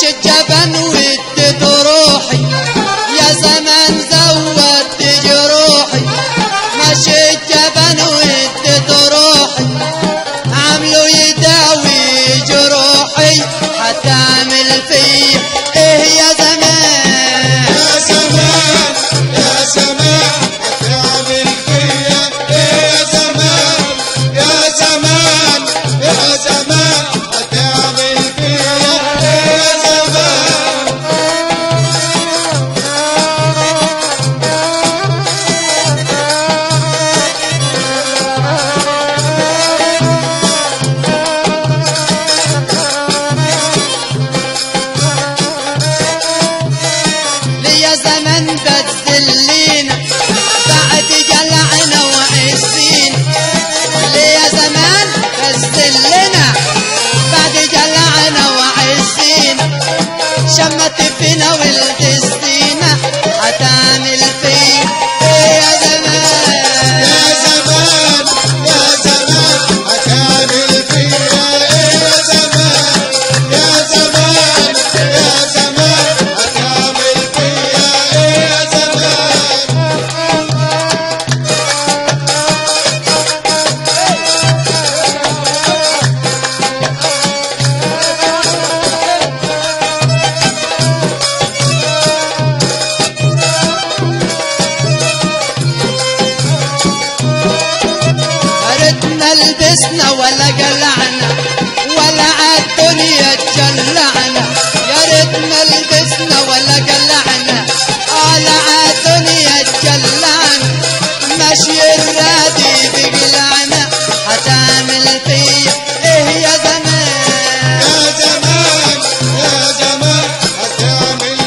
muchacha لبسنا ولا قلعنا.